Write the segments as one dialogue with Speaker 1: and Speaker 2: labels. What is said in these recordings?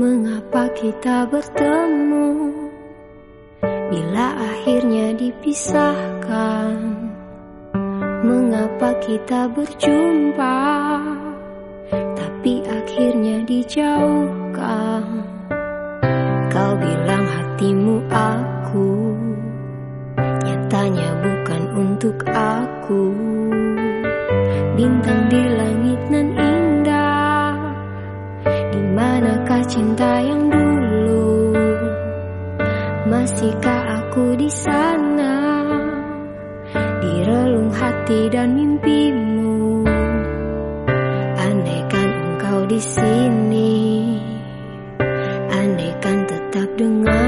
Speaker 1: mengapa kita bertemu? Bila akhirnya dipisahkan Mengapa kita berjumpa? Tapi akhirnya dijauh cinta yang dulu. Masihkah aku di sana? Di relung hati dan mimpimu. Andaikan engkau di sini Andaikan tetap dengan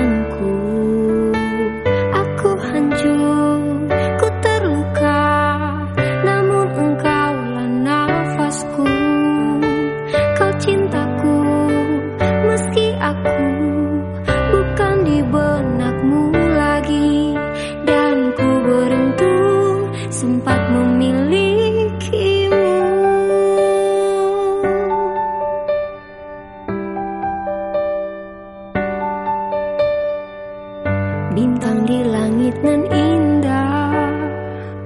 Speaker 1: dan indah.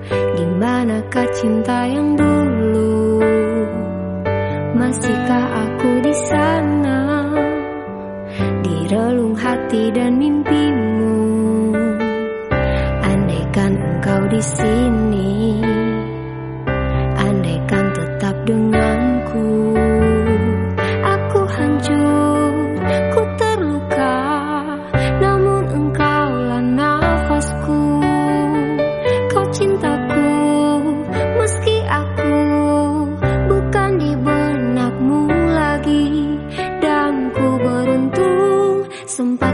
Speaker 1: Di manakah cinta yang dulu? Masihkah aku di sana? Di relung hati dan mimpimu. Andaikan engkau di sini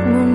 Speaker 1: moon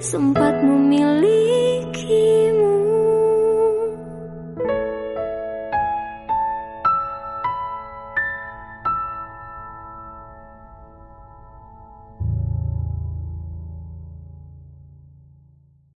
Speaker 1: 怎不